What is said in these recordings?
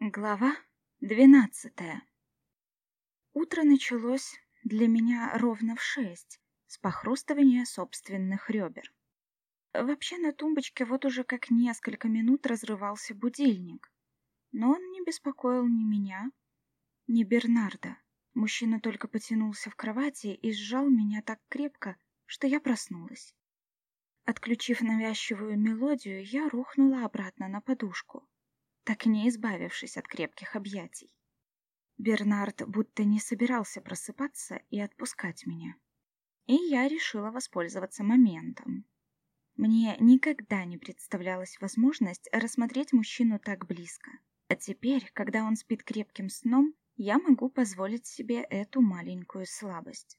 Глава двенадцатая Утро началось для меня ровно в шесть, с похрустывания собственных ребер. Вообще на тумбочке вот уже как несколько минут разрывался будильник, но он не беспокоил ни меня, ни Бернарда. Мужчина только потянулся в кровати и сжал меня так крепко, что я проснулась. Отключив навязчивую мелодию, я рухнула обратно на подушку так и не избавившись от крепких объятий. Бернард будто не собирался просыпаться и отпускать меня. И я решила воспользоваться моментом. Мне никогда не представлялась возможность рассмотреть мужчину так близко. А теперь, когда он спит крепким сном, я могу позволить себе эту маленькую слабость.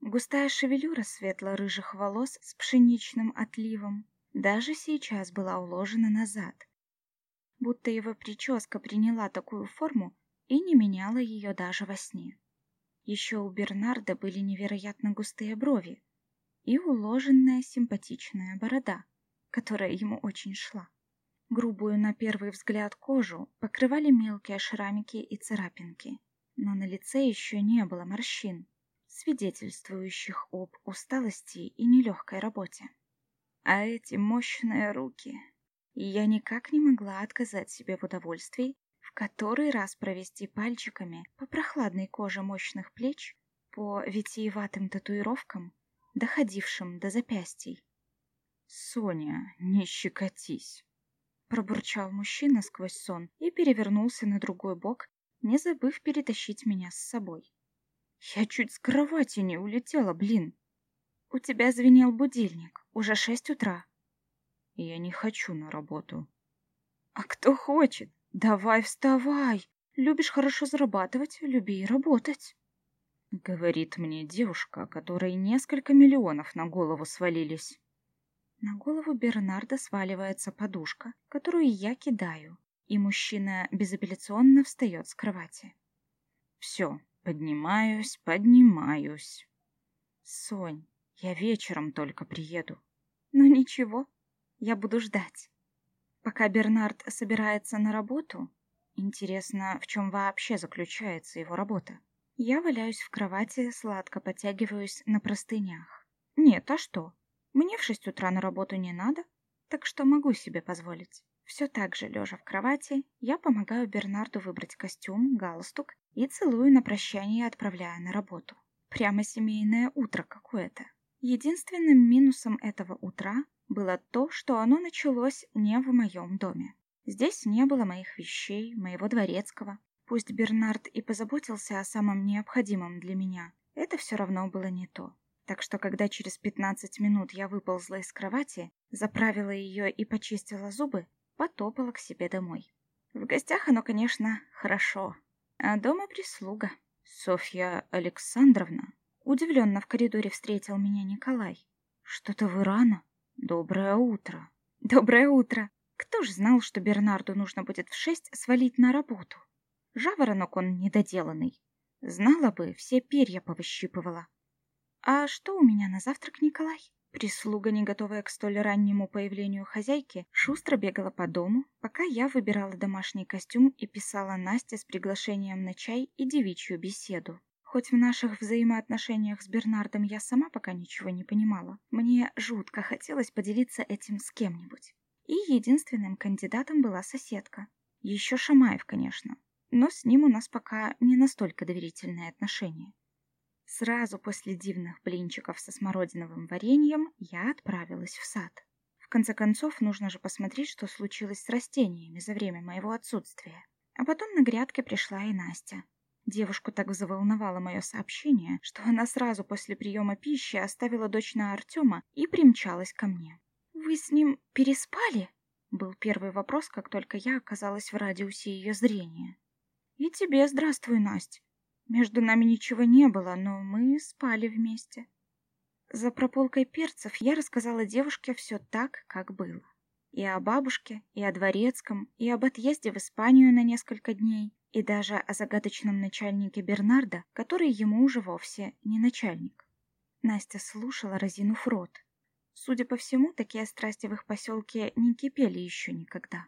Густая шевелюра светло-рыжих волос с пшеничным отливом даже сейчас была уложена назад, будто его прическа приняла такую форму и не меняла ее даже во сне. Еще у Бернарда были невероятно густые брови и уложенная симпатичная борода, которая ему очень шла. Грубую на первый взгляд кожу покрывали мелкие шрамики и царапинки, но на лице еще не было морщин, свидетельствующих об усталости и нелегкой работе. А эти мощные руки и я никак не могла отказать себе в удовольствии в который раз провести пальчиками по прохладной коже мощных плеч, по витиеватым татуировкам, доходившим до запястий. «Соня, не щекотись!» Пробурчал мужчина сквозь сон и перевернулся на другой бок, не забыв перетащить меня с собой. «Я чуть с кровати не улетела, блин!» «У тебя звенел будильник, уже шесть утра», я не хочу на работу. А кто хочет? Давай вставай. Любишь хорошо зарабатывать, люби и работать. Говорит мне девушка, которой несколько миллионов на голову свалились. На голову Бернарда сваливается подушка, которую я кидаю, и мужчина безапелляционно встает с кровати. Все, поднимаюсь, поднимаюсь. Сонь, я вечером только приеду. Ну ничего, я буду ждать. Пока Бернард собирается на работу, интересно, в чем вообще заключается его работа, я валяюсь в кровати, сладко подтягиваюсь на простынях. Нет, а что? Мне в шесть утра на работу не надо, так что могу себе позволить. Все так же, лежа в кровати, я помогаю Бернарду выбрать костюм, галстук и целую на прощание, отправляя на работу. Прямо семейное утро какое-то. Единственным минусом этого утра было то, что оно началось не в моем доме. Здесь не было моих вещей, моего дворецкого. Пусть Бернард и позаботился о самом необходимом для меня, это все равно было не то. Так что, когда через 15 минут я выползла из кровати, заправила ее и почистила зубы, потопала к себе домой. В гостях оно, конечно, хорошо, а дома прислуга. Софья Александровна удивленно в коридоре встретил меня Николай. Что-то вы рано. Доброе утро. Доброе утро. Кто ж знал, что Бернарду нужно будет в шесть свалить на работу? Жаворонок он недоделанный. Знала бы, все перья повыщипывала. А что у меня на завтрак, Николай? Прислуга, не готовая к столь раннему появлению хозяйки, шустро бегала по дому, пока я выбирала домашний костюм и писала Насте с приглашением на чай и девичью беседу. Хоть в наших взаимоотношениях с Бернардом я сама пока ничего не понимала, мне жутко хотелось поделиться этим с кем-нибудь. И единственным кандидатом была соседка. Еще Шамаев, конечно, но с ним у нас пока не настолько доверительные отношения. Сразу после дивных блинчиков со смородиновым вареньем я отправилась в сад. В конце концов, нужно же посмотреть, что случилось с растениями за время моего отсутствия. А потом на грядке пришла и Настя. Девушку так заволновало мое сообщение, что она сразу после приема пищи оставила дочь на Артема и примчалась ко мне. «Вы с ним переспали?» Был первый вопрос, как только я оказалась в радиусе ее зрения. «И тебе здравствуй, Настя. Между нами ничего не было, но мы спали вместе». За прополкой перцев я рассказала девушке все так, как было. И о бабушке, и о дворецком, и об отъезде в Испанию на несколько дней, и даже о загадочном начальнике Бернарда, который ему уже вовсе не начальник. Настя слушала, разинув рот. Судя по всему, такие страсти в их поселке не кипели еще никогда.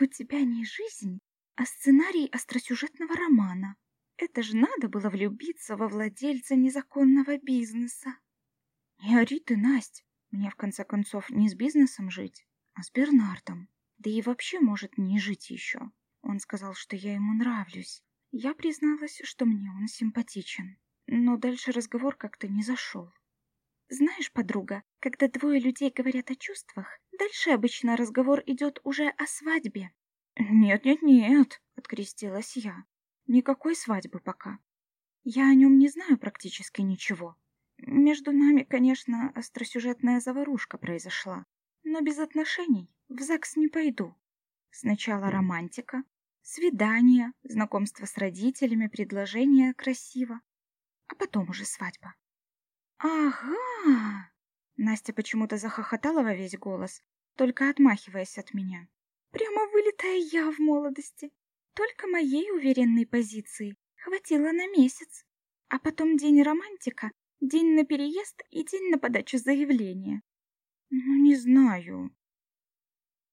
У тебя не жизнь, а сценарий остросюжетного романа. Это же надо было влюбиться во владельца незаконного бизнеса. Не ори ты, Насть. Мне, в конце концов, не с бизнесом жить, а с Бернардом. Да и вообще, может, не жить еще. Он сказал, что я ему нравлюсь. Я призналась, что мне он симпатичен. Но дальше разговор как-то не зашел. Знаешь, подруга, когда двое людей говорят о чувствах, дальше обычно разговор идет уже о свадьбе. «Нет-нет-нет», — открестилась я. «Никакой свадьбы пока. Я о нем не знаю практически ничего. Между нами, конечно, остросюжетная заварушка произошла, но без отношений в ЗАГС не пойду. Сначала романтика, свидание, знакомство с родителями, предложение красиво, а потом уже свадьба. «Ага!» Настя почему-то захохотала во весь голос, только отмахиваясь от меня. «Прямо вылитая я в молодости. Только моей уверенной позиции хватило на месяц. А потом день романтика, день на переезд и день на подачу заявления. Ну, не знаю».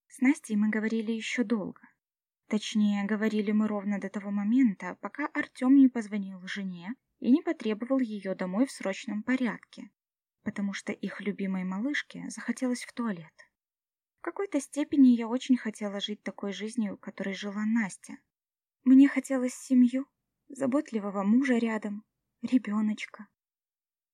С Настей мы говорили еще долго. Точнее, говорили мы ровно до того момента, пока Артем не позвонил жене и не потребовал ее домой в срочном порядке, потому что их любимой малышке захотелось в туалет. В какой-то степени я очень хотела жить такой жизнью, которой жила Настя. Мне хотелось семью, заботливого мужа рядом, ребеночка.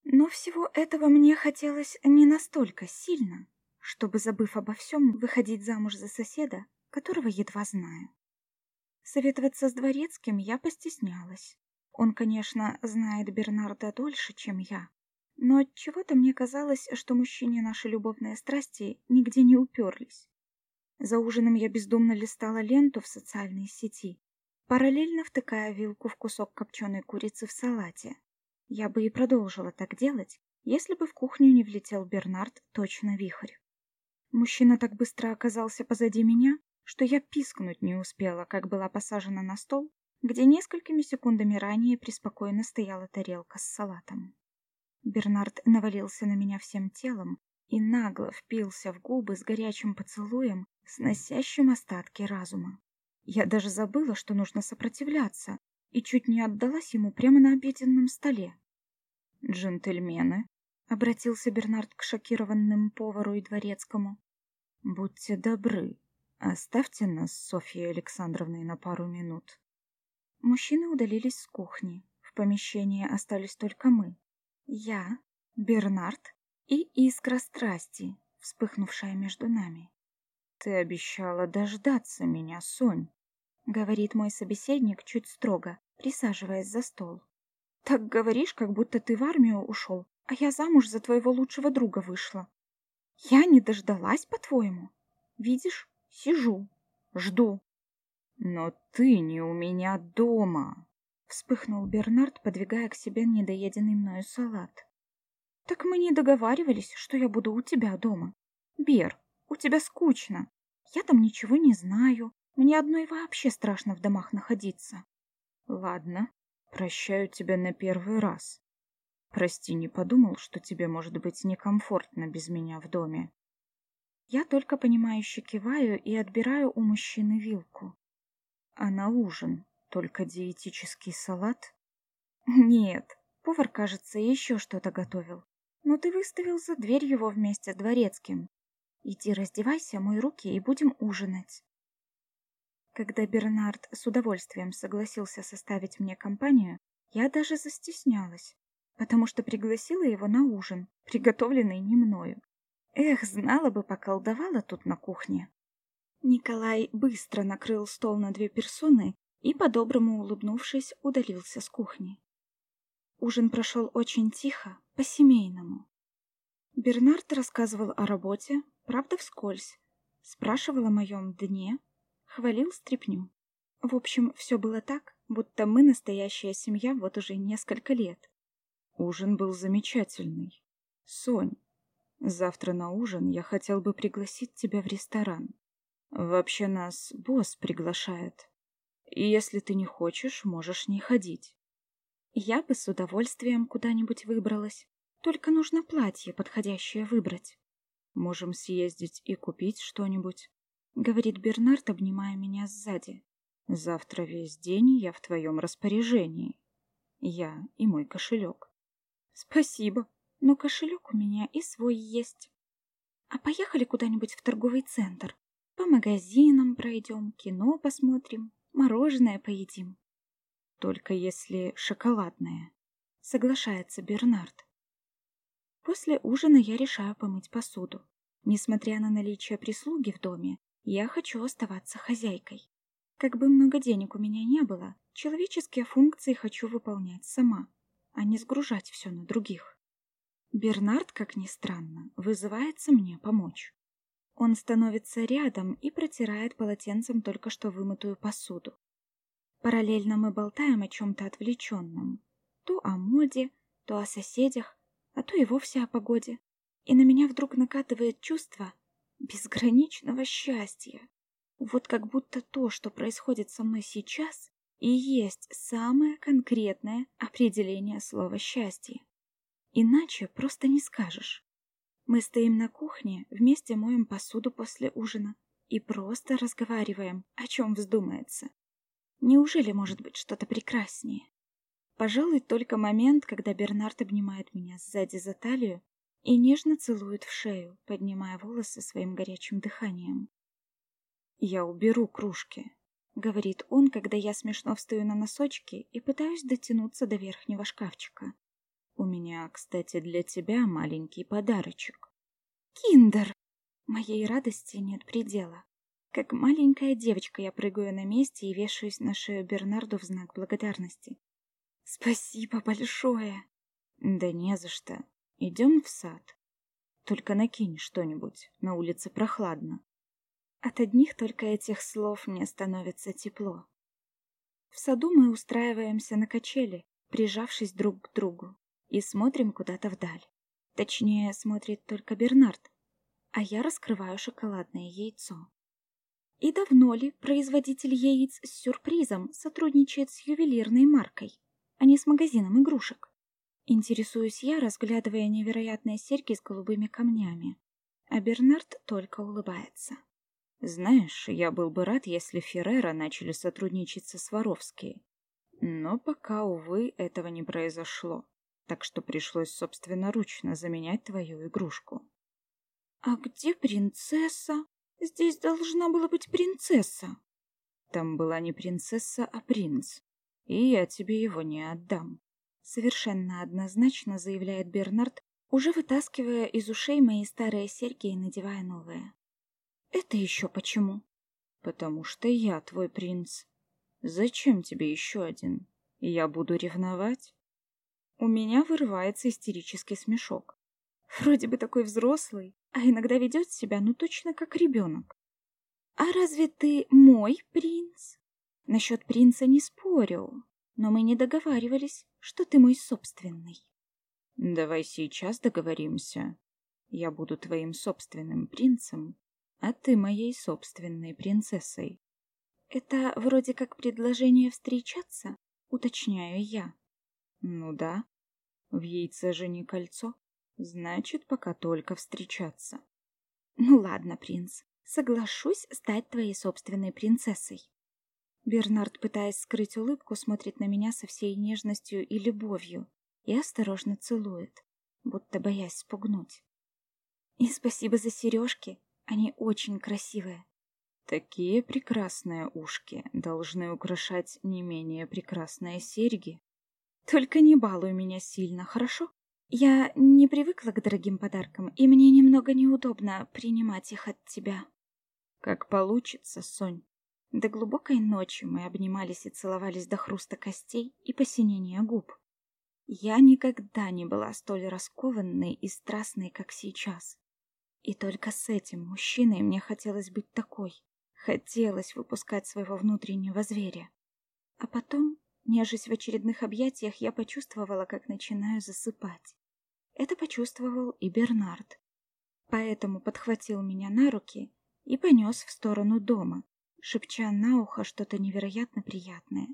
Но всего этого мне хотелось не настолько сильно, чтобы, забыв обо всем, выходить замуж за соседа, которого едва знаю. Советоваться с дворецким я постеснялась. Он, конечно, знает Бернарда дольше, чем я, но от чего-то мне казалось, что мужчине наши любовные страсти нигде не уперлись. За ужином я бездумно листала ленту в социальной сети, параллельно втыкая вилку в кусок копченой курицы в салате. Я бы и продолжила так делать, если бы в кухню не влетел Бернард точно вихрь. Мужчина так быстро оказался позади меня, что я пискнуть не успела, как была посажена на стол где несколькими секундами ранее преспокойно стояла тарелка с салатом. Бернард навалился на меня всем телом и нагло впился в губы с горячим поцелуем, сносящим остатки разума. Я даже забыла, что нужно сопротивляться, и чуть не отдалась ему прямо на обеденном столе. «Джентльмены», — обратился Бернард к шокированным повару и дворецкому, — «будьте добры, оставьте нас с Софьей Александровной на пару минут». Мужчины удалились с кухни. В помещении остались только мы. Я, Бернард и искра страсти, вспыхнувшая между нами. «Ты обещала дождаться меня, Сонь», — говорит мой собеседник чуть строго, присаживаясь за стол. «Так говоришь, как будто ты в армию ушел, а я замуж за твоего лучшего друга вышла. Я не дождалась, по-твоему? Видишь, сижу, жду, «Но ты не у меня дома!» — вспыхнул Бернард, подвигая к себе недоеденный мною салат. «Так мы не договаривались, что я буду у тебя дома. Бер, у тебя скучно. Я там ничего не знаю. Мне одной вообще страшно в домах находиться». «Ладно, прощаю тебя на первый раз. Прости, не подумал, что тебе может быть некомфортно без меня в доме». Я только понимающе киваю и отбираю у мужчины вилку. А на ужин только диетический салат? Нет, повар, кажется, еще что-то готовил. Но ты выставил за дверь его вместе с дворецким. Иди раздевайся, мой руки и будем ужинать. Когда Бернард с удовольствием согласился составить мне компанию, я даже застеснялась, потому что пригласила его на ужин, приготовленный не мною. Эх, знала бы, поколдовала тут на кухне. Николай быстро накрыл стол на две персоны и, по-доброму улыбнувшись, удалился с кухни. Ужин прошел очень тихо, по-семейному. Бернард рассказывал о работе, правда вскользь, спрашивал о моем дне, хвалил стряпню. В общем, все было так, будто мы настоящая семья вот уже несколько лет. Ужин был замечательный. Сонь, завтра на ужин я хотел бы пригласить тебя в ресторан. Вообще нас босс приглашает. И если ты не хочешь, можешь не ходить. Я бы с удовольствием куда-нибудь выбралась. Только нужно платье подходящее выбрать. Можем съездить и купить что-нибудь. — говорит Бернард, обнимая меня сзади. «Завтра весь день я в твоем распоряжении. Я и мой кошелек». «Спасибо, но кошелек у меня и свой есть. А поехали куда-нибудь в торговый центр. По магазинам пройдем, кино посмотрим, мороженое поедим». «Только если шоколадное», — соглашается Бернард. После ужина я решаю помыть посуду. Несмотря на наличие прислуги в доме, я хочу оставаться хозяйкой. Как бы много денег у меня не было, человеческие функции хочу выполнять сама, а не сгружать все на других. Бернард, как ни странно, вызывается мне помочь. Он становится рядом и протирает полотенцем только что вымытую посуду. Параллельно мы болтаем о чем-то отвлеченном. То о моде, то о соседях, а то и вовсе о погоде. И на меня вдруг накатывает чувство, безграничного счастья. Вот как будто то, что происходит со мной сейчас, и есть самое конкретное определение слова «счастье». Иначе просто не скажешь. Мы стоим на кухне, вместе моем посуду после ужина и просто разговариваем, о чем вздумается. Неужели может быть что-то прекраснее? Пожалуй, только момент, когда Бернард обнимает меня сзади за талию и нежно целует в шею, поднимая волосы своим горячим дыханием. «Я уберу кружки», — говорит он, когда я смешно встаю на носочки и пытаюсь дотянуться до верхнего шкафчика. «У меня, кстати, для тебя маленький подарочек». «Киндер!» Моей радости нет предела. Как маленькая девочка я прыгаю на месте и вешаюсь на шею Бернарду в знак благодарности. «Спасибо большое!» «Да не за что. Идем в сад. Только накинь что-нибудь, на улице прохладно. От одних только этих слов мне становится тепло. В саду мы устраиваемся на качели, прижавшись друг к другу, и смотрим куда-то вдаль. Точнее, смотрит только Бернард, а я раскрываю шоколадное яйцо. И давно ли производитель яиц с сюрпризом сотрудничает с ювелирной маркой, а не с магазином игрушек? Интересуюсь я, разглядывая невероятные серьги с голубыми камнями. А Бернард только улыбается. Знаешь, я был бы рад, если Феррера начали сотрудничать со Сваровски. Но пока, увы, этого не произошло. Так что пришлось собственноручно заменять твою игрушку. А где принцесса? Здесь должна была быть принцесса. Там была не принцесса, а принц. И я тебе его не отдам. Совершенно однозначно заявляет Бернард, уже вытаскивая из ушей мои старые серьги и надевая новые. Это еще почему? Потому что я твой принц. Зачем тебе еще один? Я буду ревновать? У меня вырывается истерический смешок. Вроде бы такой взрослый, а иногда ведет себя ну точно как ребенок. А разве ты мой принц? Насчет принца не спорю, но мы не договаривались, что ты мой собственный. Давай сейчас договоримся. Я буду твоим собственным принцем, а ты моей собственной принцессой. Это вроде как предложение встречаться, уточняю я. Ну да. В яйце же не кольцо. Значит, пока только встречаться. Ну ладно, принц, соглашусь стать твоей собственной принцессой. Бернард, пытаясь скрыть улыбку, смотрит на меня со всей нежностью и любовью и осторожно целует, будто боясь спугнуть. И спасибо за сережки, они очень красивые. Такие прекрасные ушки должны украшать не менее прекрасные серьги. Только не балуй меня сильно, хорошо? Я не привыкла к дорогим подаркам, и мне немного неудобно принимать их от тебя. Как получится, Сонь. До глубокой ночи мы обнимались и целовались до хруста костей и посинения губ. Я никогда не была столь раскованной и страстной, как сейчас. И только с этим мужчиной мне хотелось быть такой. Хотелось выпускать своего внутреннего зверя. А потом, нежесть в очередных объятиях, я почувствовала, как начинаю засыпать. Это почувствовал и Бернард. Поэтому подхватил меня на руки и понес в сторону дома, шепча на ухо что-то невероятно приятное.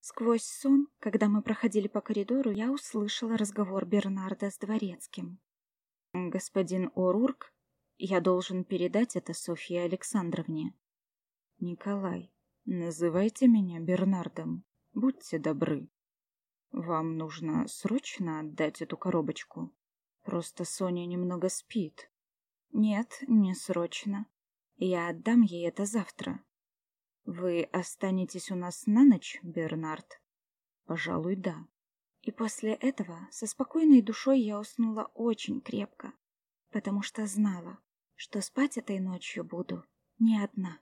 Сквозь сон, когда мы проходили по коридору, я услышала разговор Бернарда с дворецким. «Господин Орурк?» Я должен передать это Софье Александровне. Николай, называйте меня Бернардом. Будьте добры. Вам нужно срочно отдать эту коробочку. Просто Соня немного спит. Нет, не срочно. Я отдам ей это завтра. Вы останетесь у нас на ночь, Бернард? Пожалуй, да. И после этого со спокойной душой я уснула очень крепко, потому что знала, что спать этой ночью буду не одна.